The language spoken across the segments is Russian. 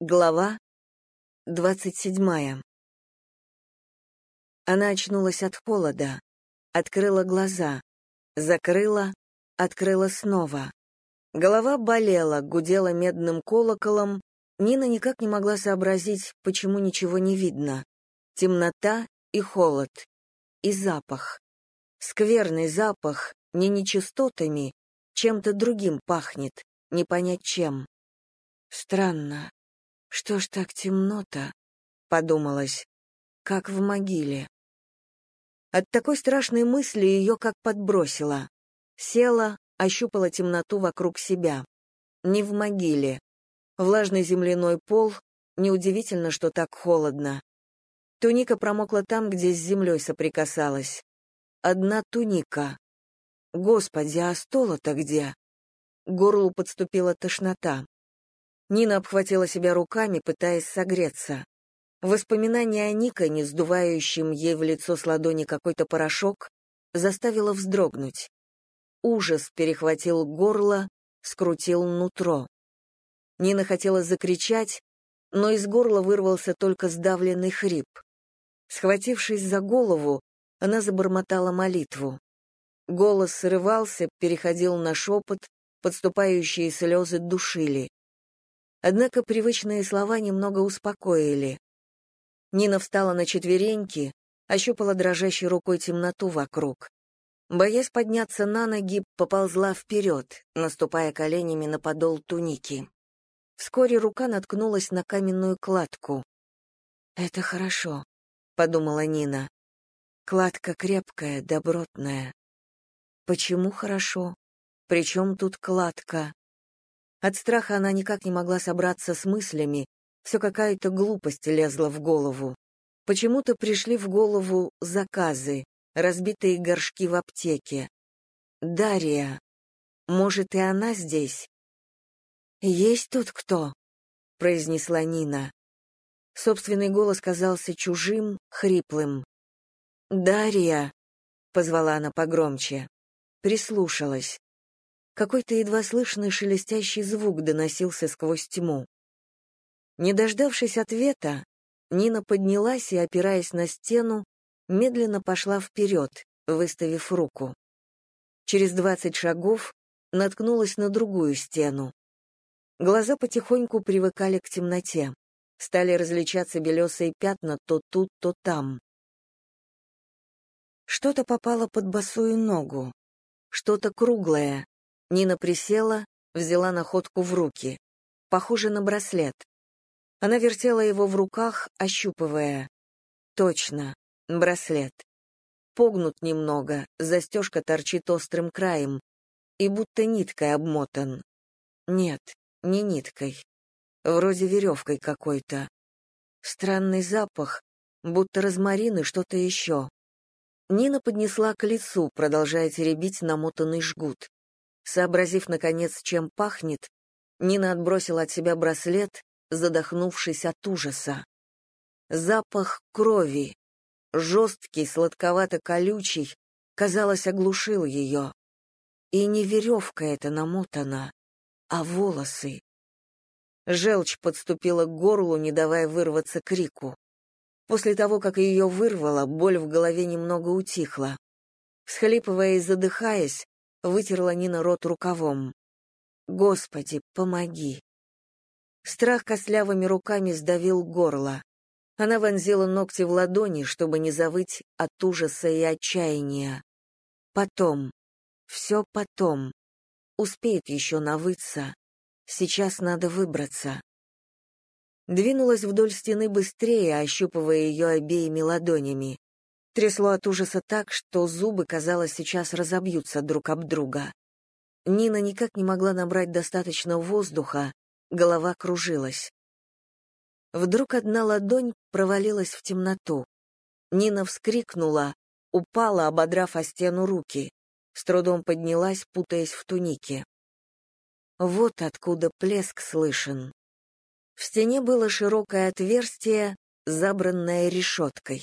Глава двадцать седьмая. Она очнулась от холода, открыла глаза, закрыла, открыла снова. Голова болела, гудела медным колоколом, Нина никак не могла сообразить, почему ничего не видно. Темнота и холод, и запах. Скверный запах, не нечистотами, чем-то другим пахнет, не понять чем. Странно, что ж так темно-то? Подумалось, как в могиле. От такой страшной мысли ее как подбросило. Села, ощупала темноту вокруг себя. Не в могиле. Влажный земляной пол, неудивительно, что так холодно. Туника промокла там, где с землей соприкасалась. Одна туника. Господи, а стола-то где? Горлу подступила тошнота. Нина обхватила себя руками, пытаясь согреться. Воспоминание о Никоне, сдувающем ей в лицо с ладони какой-то порошок, заставило вздрогнуть. Ужас перехватил горло, скрутил нутро. Нина хотела закричать, но из горла вырвался только сдавленный хрип. Схватившись за голову, она забормотала молитву. Голос срывался, переходил на шепот, подступающие слезы душили. Однако привычные слова немного успокоили. Нина встала на четвереньки, ощупала дрожащей рукой темноту вокруг. Боясь подняться на ноги, поползла вперед, наступая коленями на подол туники. Вскоре рука наткнулась на каменную кладку. «Это хорошо», — подумала Нина. «Кладка крепкая, добротная». «Почему хорошо? Причем тут кладка?» От страха она никак не могла собраться с мыслями, все какая-то глупость лезла в голову. Почему-то пришли в голову заказы, разбитые горшки в аптеке. Дарья. Может, и она здесь? «Есть тут кто?» — произнесла Нина. Собственный голос казался чужим, хриплым. «Дарья!» — позвала она погромче. Прислушалась. Какой-то едва слышный шелестящий звук доносился сквозь тьму. Не дождавшись ответа, Нина поднялась и, опираясь на стену, медленно пошла вперед, выставив руку. Через двадцать шагов наткнулась на другую стену. Глаза потихоньку привыкали к темноте. Стали различаться белесые пятна то тут, то там. Что-то попало под босую ногу. Что-то круглое, Нина присела, взяла находку в руки. Похоже на браслет. Она вертела его в руках, ощупывая. Точно, браслет. Погнут немного, застежка торчит острым краем, и будто ниткой обмотан. Нет, не ниткой. Вроде веревкой какой-то. Странный запах, будто розмарин что-то еще. Нина поднесла к лицу, продолжая теребить намотанный жгут. Сообразив, наконец, чем пахнет, Нина отбросила от себя браслет, задохнувшись от ужаса. Запах крови, жесткий, сладковато-колючий, казалось, оглушил ее. И не веревка эта намотана, а волосы. Желчь подступила к горлу, не давая вырваться крику. После того, как ее вырвало, боль в голове немного утихла. Схлипывая и задыхаясь, вытерла Нина рот рукавом. «Господи, помоги!» Страх костлявыми руками сдавил горло. Она вонзила ногти в ладони, чтобы не завыть от ужаса и отчаяния. Потом. Все потом. Успеет еще навыться. Сейчас надо выбраться. Двинулась вдоль стены быстрее, ощупывая ее обеими ладонями. Трясло от ужаса так, что зубы, казалось, сейчас разобьются друг об друга. Нина никак не могла набрать достаточно воздуха, голова кружилась. Вдруг одна ладонь провалилась в темноту. Нина вскрикнула, упала, ободрав о стену руки. С трудом поднялась, путаясь в тунике. Вот откуда плеск слышен. В стене было широкое отверстие, забранное решеткой.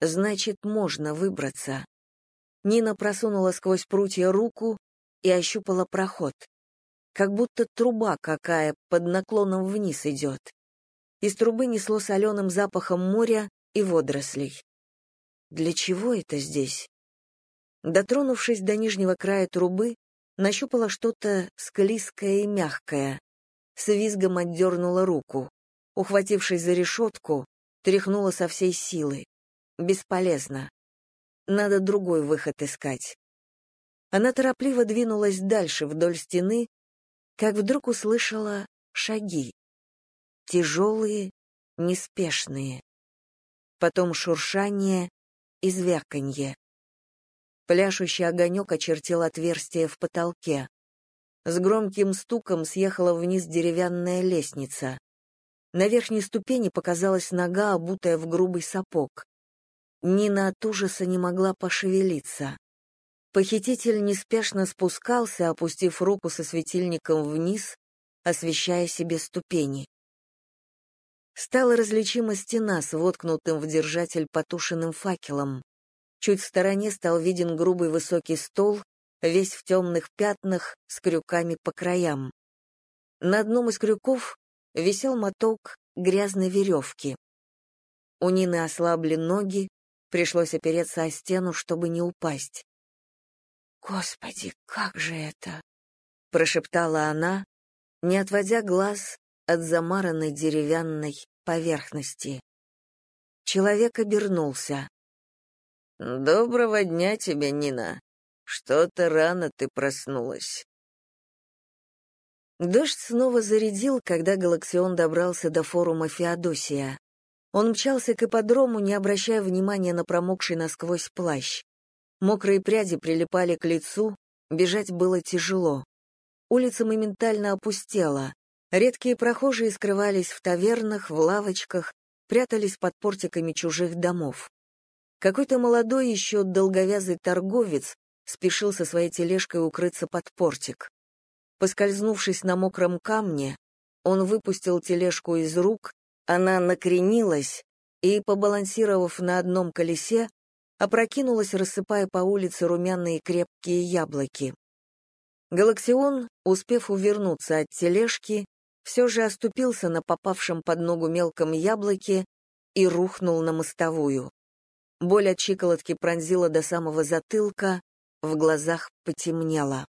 Значит, можно выбраться. Нина просунула сквозь прутья руку и ощупала проход. Как будто труба какая под наклоном вниз идет. из трубы несло соленым запахом моря и водорослей. Для чего это здесь? Дотронувшись до нижнего края трубы, нащупала что-то склизкое и мягкое. С визгом отдернула руку. Ухватившись за решетку, тряхнула со всей силы. Бесполезно. Надо другой выход искать. Она торопливо двинулась дальше вдоль стены, как вдруг услышала шаги. Тяжелые, неспешные. Потом шуршание и звяканье. Пляшущий огонек очертил отверстие в потолке. С громким стуком съехала вниз деревянная лестница. На верхней ступени показалась нога, обутая в грубый сапог. Нина от ужаса не могла пошевелиться. Похититель неспешно спускался, опустив руку со светильником вниз, освещая себе ступени. Стала различима стена с воткнутым в держатель потушенным факелом. Чуть в стороне стал виден грубый высокий стол, весь в темных пятнах, с крюками по краям. На одном из крюков висел моток грязной веревки. У Нины ослабли ноги, пришлось опереться о стену, чтобы не упасть. «Господи, как же это!» — прошептала она, не отводя глаз от замаранной деревянной поверхности. Человек обернулся. «Доброго дня тебе, Нина. Что-то рано ты проснулась». Дождь снова зарядил, когда Галаксион добрался до форума Феодосия. Он мчался к ипподрому, не обращая внимания на промокший насквозь плащ. Мокрые пряди прилипали к лицу, бежать было тяжело. Улица моментально опустела. Редкие прохожие скрывались в тавернах, в лавочках, прятались под портиками чужих домов. Какой-то молодой еще долговязый торговец спешил со своей тележкой укрыться под портик. Поскользнувшись на мокром камне, он выпустил тележку из рук, она накренилась и, побалансировав на одном колесе, опрокинулась, рассыпая по улице румяные крепкие яблоки. Галаксион, успев увернуться от тележки, все же оступился на попавшем под ногу мелком яблоке и рухнул на мостовую. Боль от щиколотки пронзила до самого затылка, в глазах потемнело.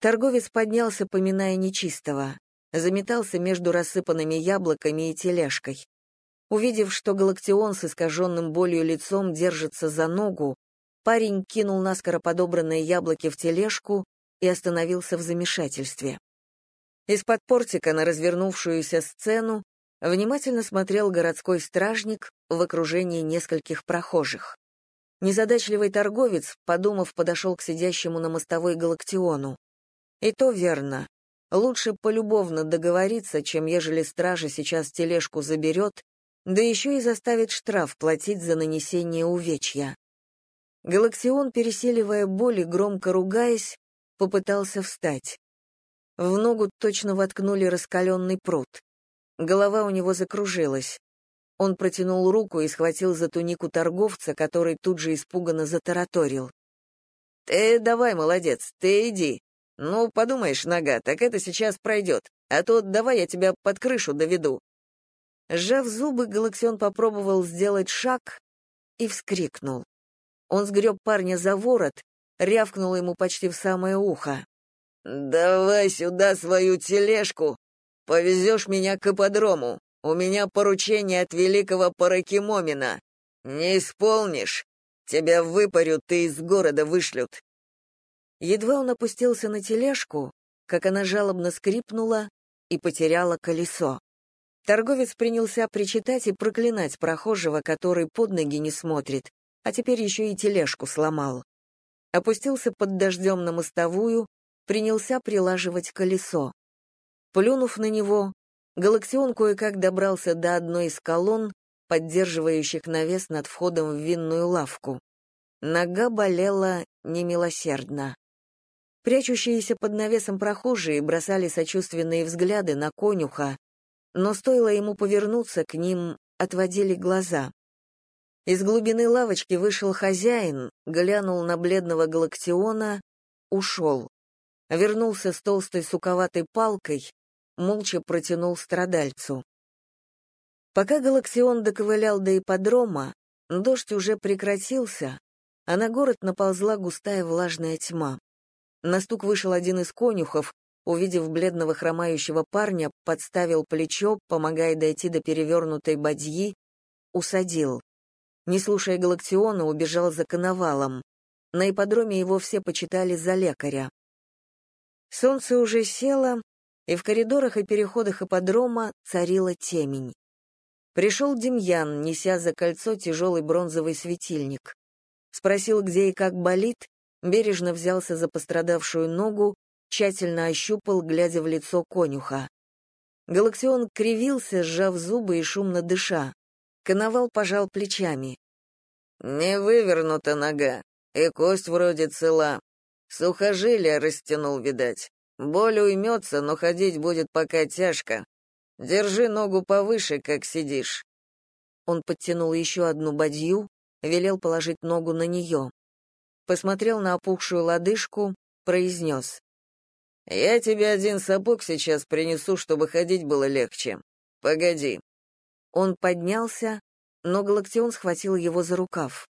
Торговец поднялся, поминая нечистого, заметался между рассыпанными яблоками и тележкой. Увидев, что Галактион с искаженным болью лицом держится за ногу, парень кинул наскоро подобранные яблоки в тележку и остановился в замешательстве. Из-под портика на развернувшуюся сцену внимательно смотрел городской стражник в окружении нескольких прохожих. Незадачливый торговец, подумав, подошел к сидящему на мостовой Галактиону. И то верно. Лучше полюбовно договориться, чем ежели стража сейчас тележку заберет, да еще и заставит штраф платить за нанесение увечья. Галаксион, переселивая боль и громко ругаясь, попытался встать. В ногу точно воткнули раскаленный пруд. Голова у него закружилась. Он протянул руку и схватил за тунику торговца, который тут же испуганно затараторил. «Ты давай, молодец, ты иди. Ну, подумаешь, нога, так это сейчас пройдет. А то давай я тебя под крышу доведу». Сжав зубы, Галаксион попробовал сделать шаг и вскрикнул. Он сгреб парня за ворот, рявкнул ему почти в самое ухо. «Давай сюда свою тележку, повезешь меня к ипподрому. У меня поручение от великого Паракимомина. Не исполнишь, тебя выпарют и из города вышлют». Едва он опустился на тележку, как она жалобно скрипнула и потеряла колесо. Торговец принялся причитать и проклинать прохожего, который под ноги не смотрит, а теперь еще и тележку сломал. Опустился под дождем на мостовую, принялся прилаживать колесо. Плюнув на него, Галаксион кое-как добрался до одной из колонн, поддерживающих навес над входом в винную лавку. Нога болела немилосердно. Прячущиеся под навесом прохожие бросали сочувственные взгляды на конюха, но стоило ему повернуться к ним, отводили глаза. Из глубины лавочки вышел хозяин, глянул на бледного Галактиона, ушел. Вернулся с толстой суковатой палкой, молча протянул страдальцу. Пока Галаксион доковылял до ипподрома, дождь уже прекратился, а на город наползла густая влажная тьма. На стук вышел один из конюхов, увидев бледного хромающего парня, подставил плечо, помогая дойти до перевернутой бадьи, усадил. Не слушая Галактиона, убежал за коновалом. На ипподроме его все почитали за лекаря. Солнце уже село, и в коридорах и переходах ипподрома царила темень. Пришел Демьян, неся за кольцо тяжелый бронзовый светильник. Спросил, где и как болит, бережно взялся за пострадавшую ногу, тщательно ощупал, глядя в лицо конюха. Галактион кривился, сжав зубы и шумно дыша. Коновал пожал плечами. «Не вывернута нога, и кость вроде цела. Сухожилие растянул, видать. Боль уймется, но ходить будет пока тяжко. Держи ногу повыше, как сидишь». Он подтянул еще одну бадью, велел положить ногу на нее. Посмотрел на опухшую лодыжку, произнес. «Я тебе один сапог сейчас принесу, чтобы ходить было легче. Погоди». Он поднялся, но Галактион схватил его за рукав.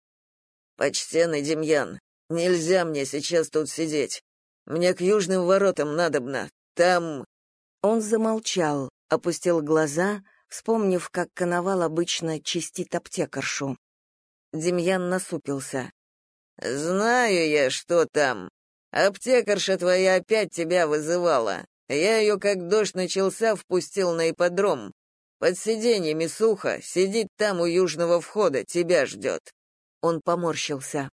«Почтенный Демьян, нельзя мне сейчас тут сидеть. Мне к южным воротам надобно. Там...» Он замолчал, опустил глаза, вспомнив, как коновал обычно чистит аптекаршу. Демьян насупился. «Знаю я, что там. Аптекарша твоя опять тебя вызывала. Я ее, как дождь начался, впустил на ипподром. Под сиденьями сухо, сидит там у южного входа, тебя ждет». Он поморщился.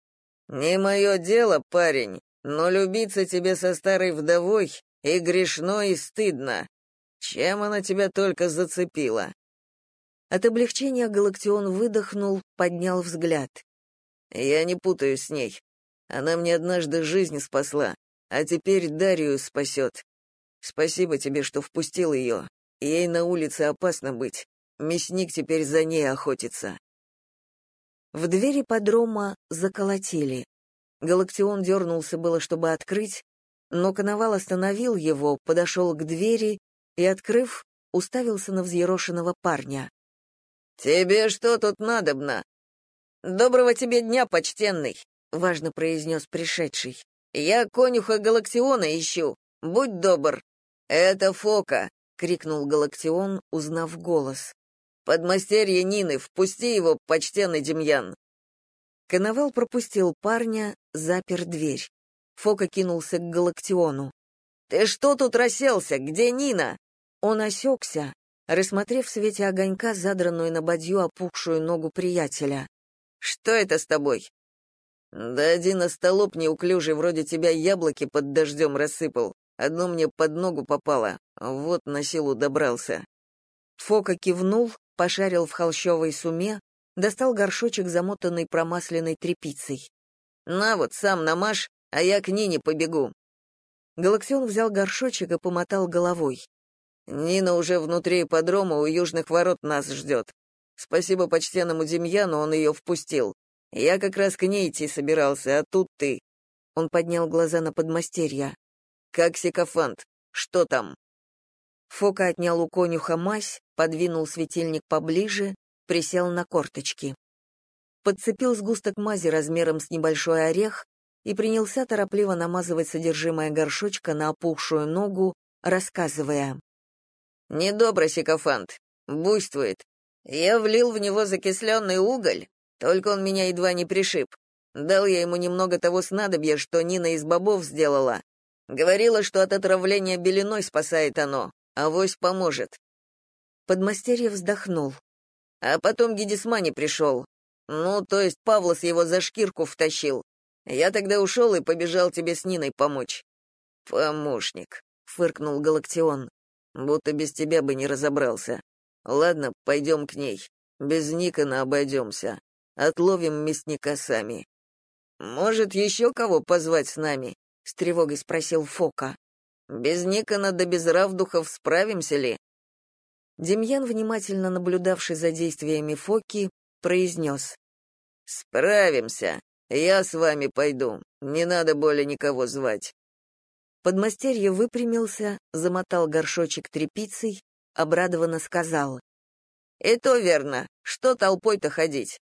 «Не мое дело, парень, но любиться тебе со старой вдовой и грешно, и стыдно. Чем она тебя только зацепила?» От облегчения Галактион выдохнул, поднял взгляд. «Я не путаюсь с ней. Она мне однажды жизнь спасла, а теперь Дарью спасет. Спасибо тебе, что впустил ее. Ей на улице опасно быть. Мясник теперь за ней охотится». В двери подрома заколотили. Галактион дернулся было, чтобы открыть, но коновал остановил его, подошел к двери и, открыв, уставился на взъерошенного парня. «Тебе что тут надобно?» «Доброго тебе дня, почтенный!» важно произнес пришедший. Я конюха Галактиона ищу. Будь добр. Это Фока, крикнул Галактион, узнав голос. Подмастерье Нины, впусти его, почтенный Демьян. Коновал пропустил парня, запер дверь. Фока кинулся к Галактиону. «Ты что тут расселся? Где Нина?» Он осекся, рассмотрев в свете огонька задранную на бадью опухшую ногу приятеля. «Что это с тобой?» Да один остолоп неуклюжий вроде тебя яблоки под дождем рассыпал. Одно мне под ногу попало, вот на силу добрался. Фока кивнул, пошарил в холщовой суме, достал горшочек, замотанный промасленной тряпицей. «На вот, сам намажь, а я к Нине побегу». Галаксион взял горшочек и помотал головой. «Нина уже внутри ипподрома у южных ворот нас ждет. Спасибо почтенному Демьяну, он ее впустил. Я как раз к ней идти собирался, а тут ты. Он поднял глаза на подмастерья. Как сикофант? Что там? Фока отнял у конюха мазь, подвинул светильник поближе, присел на корточки. Подцепил сгусток мази размером с небольшой орех и принялся торопливо намазывать содержимое горшочка на опухшую ногу, рассказывая. «Недобро, сикофант. Буйствует. Я влил в него закисленный уголь, только он меня едва не пришиб. Дал я ему немного того снадобья, что Нина из бобов сделала. Говорила, что от отравления белиной спасает оно, а вось поможет. Подмастерье вздохнул. А потом Гедисмани пришел. Ну, то есть Павлос его за шкирку втащил. Я тогда ушел и побежал тебе с Ниной помочь. Помощник, фыркнул Галактион. Будто без тебя бы не разобрался. Ладно, пойдем к ней. Без Никона обойдемся. Отловим мясника сами. Может, еще кого позвать с нами? С тревогой спросил Фока. Без Никона да без Равдухов справимся ли? Демьян, внимательно наблюдавший за действиями Фоки, произнес. «Справимся. Я с вами пойду. Не надо более никого звать». Подмастерье выпрямился, замотал горшочек тряпицей, обрадованно сказал. «И то верно. Что толпой-то ходить?»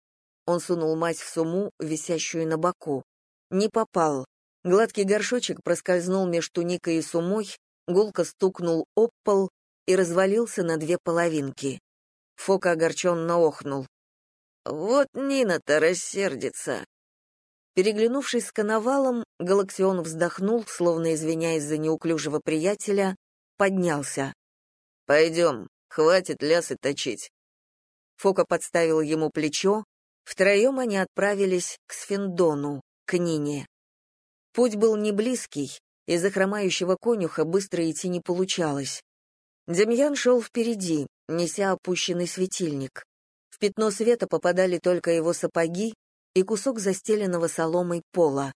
Он сунул мать в сумму, висящую на боку. Не попал. Гладкий горшочек проскользнул меж туникой и сумой, гулко стукнул об пол и развалился на две половинки. Фока огорченно охнул. «Вот Нина-то рассердится!» Переглянувшись с коновалом, Галаксион вздохнул, словно извиняясь за неуклюжего приятеля, поднялся. «Пойдем, хватит лясы точить». Фока подставил ему плечо, втроем они отправились к Сфиндону, к Нине. Путь был не близкий, из-за хромающего конюха быстро идти не получалось. Демьян шел впереди, неся опущенный светильник. В пятно света попадали только его сапоги и кусок застеленного соломой пола.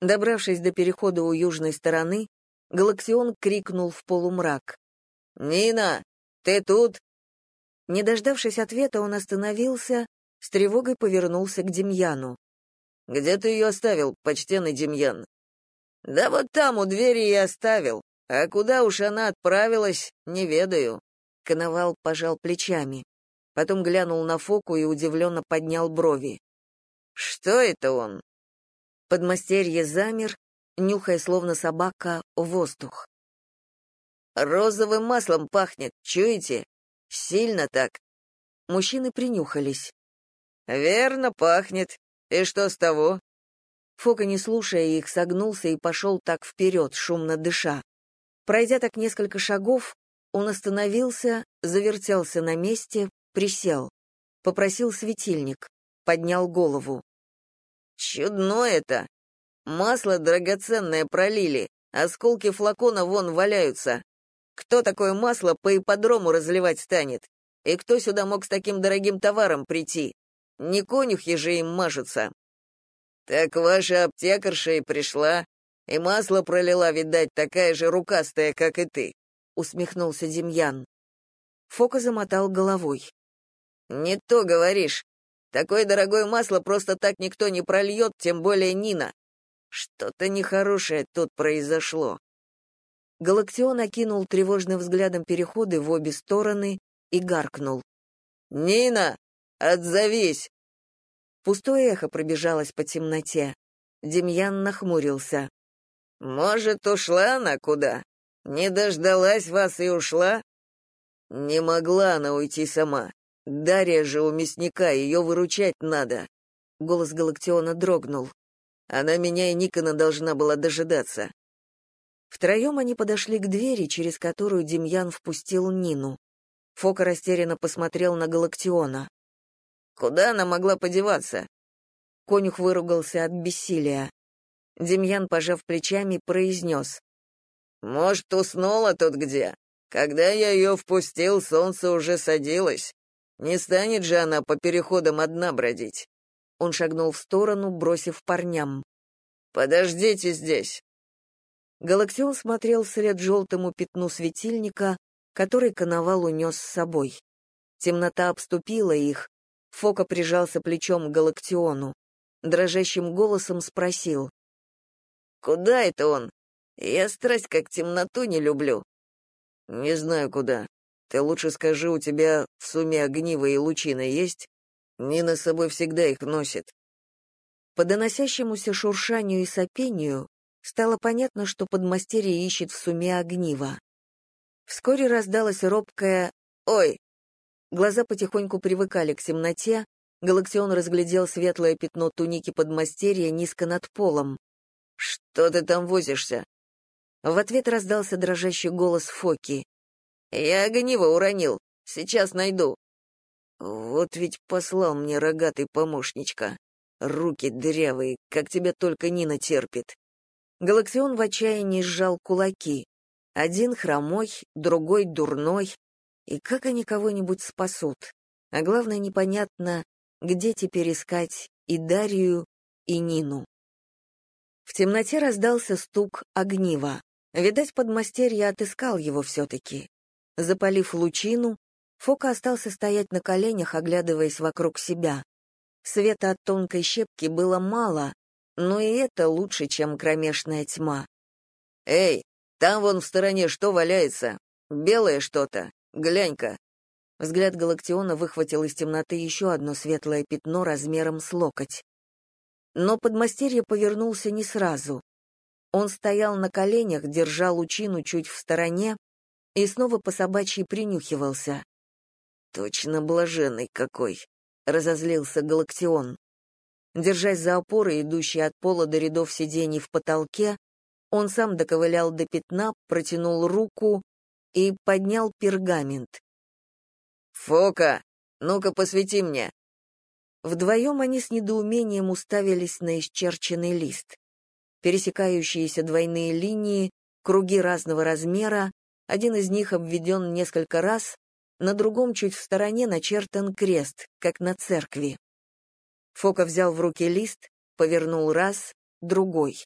Добравшись до перехода у южной стороны, Галаксион крикнул в полумрак. «Нина, ты тут?» Не дождавшись ответа, он остановился, с тревогой повернулся к Демьяну. «Где ты ее оставил, почтенный Демьян?» «Да вот там, у двери и оставил. А куда уж она отправилась, не ведаю». Коновал пожал плечами. Потом глянул на Фоку и удивленно поднял брови. «Что это он?» Подмастерье замер, нюхая, словно собака, воздух. «Розовым маслом пахнет, чуете? Сильно так». Мужчины принюхались. «Верно, пахнет. И что с того?» Фока, не слушая их, согнулся и пошел так вперед, шумно дыша. Пройдя так несколько шагов, он остановился, завертелся на месте, присел. Попросил светильник, поднял голову. «Чудно это! Масло драгоценное пролили, осколки флакона вон валяются. Кто такое масло по ипподрому разливать станет? И кто сюда мог с таким дорогим товаром прийти? Не конюхи же им мажутся. Так ваша аптекарша и пришла, и масло пролила, видать, такая же рукастая, как и ты, усмехнулся Демьян. Фока замотал головой. Не то говоришь. Такое дорогое масло просто так никто не прольет, тем более Нина. Что-то нехорошее тут произошло. Галактион окинул тревожным взглядом переходы в обе стороны и гаркнул. «Нина, отзовись!» Пустое эхо пробежалось по темноте. Демьян нахмурился. «Может, ушла она куда? Не дождалась вас и ушла?» «Не могла она уйти сама. Дарья же у мясника, ее выручать надо». Голос Галактиона дрогнул. Она меня и Никона должна была дожидаться. Втроем они подошли к двери, через которую Демьян впустил Нину. Фока растерянно посмотрел на Галактиона. «Куда она могла подеваться?» Конюх выругался от бессилия. Демьян, пожав плечами, произнес. «Может, уснула тут где? Когда я ее впустил, солнце уже садилось. Не станет же она по переходам одна бродить». Он шагнул в сторону, бросив парням. «Подождите здесь». Галактион смотрел вслед желтому пятну светильника, который коновал унес с собой. Темнота обступила их. Фока прижался плечом к Галактиону. Дрожащим голосом спросил. «Куда это он? Я страсть как темноту не люблю». «Не знаю, куда. Ты лучше скажи, у тебя в сумме огнива и лучина есть? Нина с собой всегда их носит». По доносящемуся шуршанию и сопению стало понятно, что подмастерье ищет в суме огнива. Вскоре раздалось робкое «Ой!». Глаза потихоньку привыкали к темноте, Галактион разглядел светлое пятно туники подмастерья низко над полом. «Что ты там возишься?» В ответ раздался дрожащий голос Фоки. «Я огниво уронил. Сейчас найду». «Вот ведь послал мне рогатый помощничка. Руки дырявые, как тебя только Нина терпит». Галактион в отчаянии сжал кулаки. Один хромой, другой дурной. И как они кого-нибудь спасут? А главное, непонятно, где теперь искать и Дарью, и Нину. В темноте раздался стук огнива. Видать, подмастерье отыскал его все-таки. Запалив лучину, Фока остался стоять на коленях, оглядываясь вокруг себя. Света от тонкой щепки было мало, но и это лучше, чем кромешная тьма. «Эй, там вон в стороне что валяется? Белое что-то. Глянь-ка». Взгляд Галактиона выхватил из темноты еще одно светлое пятно размером с локоть. Но подмастерье повернулся не сразу. Он стоял на коленях, держа лучину чуть в стороне и снова по собачьи принюхивался. «Точно блаженный какой!» — разозлился Галактион. Держась за опоры, идущие от пола до рядов сидений в потолке, он сам доковылял до пятна, протянул руку и поднял пергамент. «Фока, ну-ка посвети мне!» Вдвоем они с недоумением уставились на исчерченный лист. Пересекающиеся двойные линии, круги разного размера, один из них обведен несколько раз, на другом чуть в стороне начертан крест, как на церкви. Фока взял в руки лист, повернул раз, другой.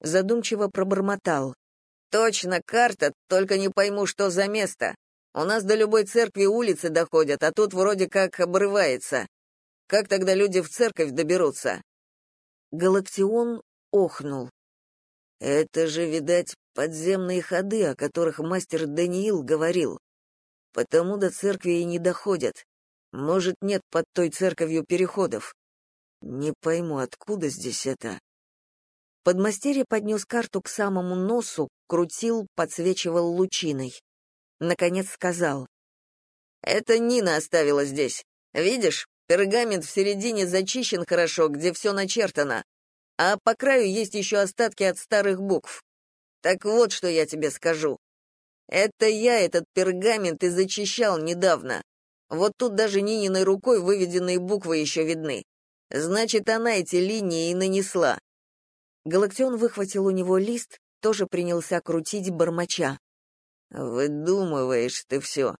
Задумчиво пробормотал. «Точно карта, только не пойму, что за место. У нас до любой церкви улицы доходят, а тут вроде как обрывается. Как тогда люди в церковь доберутся?» Галактион охнул. «Это же, видать, подземные ходы, о которых мастер Даниил говорил. Потому до церкви и не доходят. Может, нет под той церковью переходов. Не пойму, откуда здесь это?» Подмастерье поднес карту к самому носу, крутил, подсвечивал лучиной. Наконец сказал. «Это Нина оставила здесь. Видишь, пергамент в середине зачищен хорошо, где все начертано, а по краю есть еще остатки от старых букв. Так вот, что я тебе скажу. Это я этот пергамент и зачищал недавно. Вот тут даже Нининой рукой выведенные буквы еще видны. Значит, она эти линии и нанесла». Галактион выхватил у него лист, тоже принялся крутить бормоча. «Выдумываешь ты все.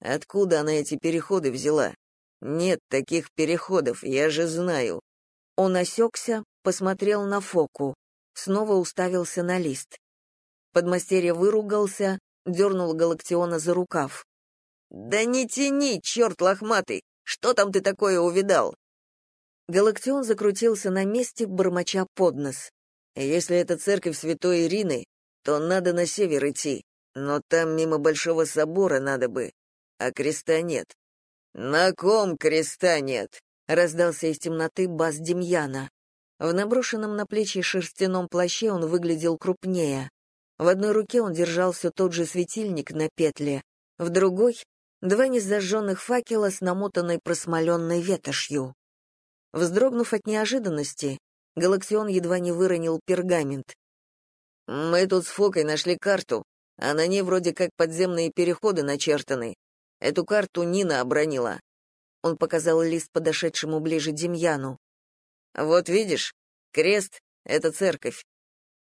Откуда она эти переходы взяла? Нет таких переходов, я же знаю». Он осекся, посмотрел на Фоку, снова уставился на лист. Подмастерье выругался, дернул Галактиона за рукав. «Да не тяни, черт лохматый! Что там ты такое увидал?» Галактион закрутился на месте, бормоча под нос. «Если это церковь святой Ирины, то надо на север идти. Но там мимо Большого собора надо бы, а креста нет. На ком креста нет? раздался из темноты бас Демьяна. В наброшенном на плечи шерстяном плаще он выглядел крупнее. В одной руке он держал все тот же светильник на петле, в другой — два незажженных факела с намотанной просмоленной ветошью. Вздрогнув от неожиданности, Галаксион едва не выронил пергамент. «Мы тут с Фокой нашли карту, а на ней вроде как подземные переходы начертаны. Эту карту Нина обронила. Он показал лист подошедшему ближе Демьяну. Вот видишь, крест — это церковь.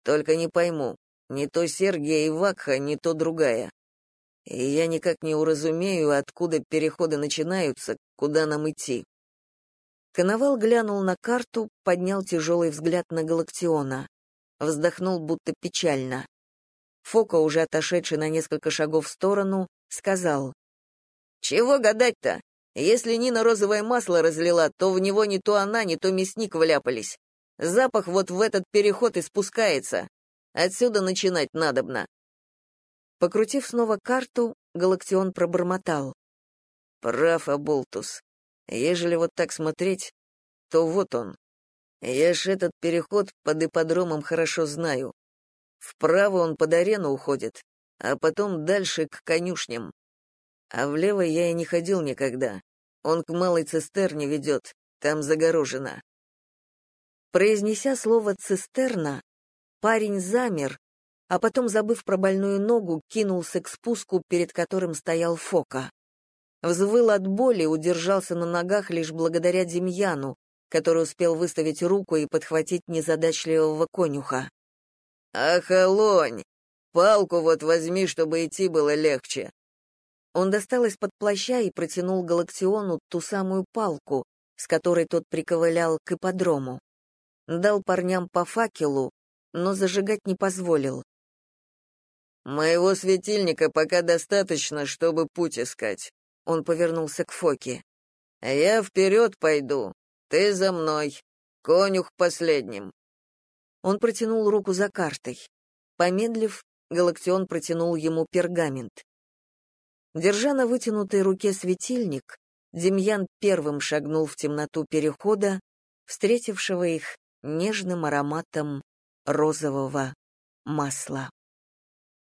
Только не пойму, не то Сергия и Вакха, не то другая. И я никак не уразумею, откуда переходы начинаются, куда нам идти. Коновал глянул на карту, поднял тяжелый взгляд на Галактиона. Вздохнул будто печально. Фока, уже отошедший на несколько шагов в сторону, сказал. «Чего гадать-то? Если Нина розовое масло разлила, то в него не то она, не то мясник вляпались. Запах вот в этот переход и спускается. Отсюда начинать надобно». Покрутив снова карту, Галактион пробормотал. «Прав, Аболтус. Ежели вот так смотреть, то вот он. Я ж этот переход под ипподромом хорошо знаю. Вправо он под арену уходит, а потом дальше к конюшням. А влево я и не ходил никогда. Он к малой цистерне ведет, там загорожено. Произнеся слово «цистерна», парень замер, а потом, забыв про больную ногу, кинулся к спуску, перед которым стоял Фока. Взвыл от боли, удержался на ногах лишь благодаря Демьяну, который успел выставить руку и подхватить незадачливого конюха. «Охолонь! Палку вот возьми, чтобы идти было легче!» Он достал из-под плаща и протянул Галактиону ту самую палку, с которой тот приковылял к ипподрому. Дал парням по факелу, но зажигать не позволил. «Моего светильника пока достаточно, чтобы путь искать», — он повернулся к Фоке. «Я вперед пойду, ты за мной, конюх последним». Он протянул руку за картой. Помедлив, Галактион протянул ему пергамент. Держа на вытянутой руке светильник, Демьян первым шагнул в темноту перехода, встретившего их нежным ароматом розового масла.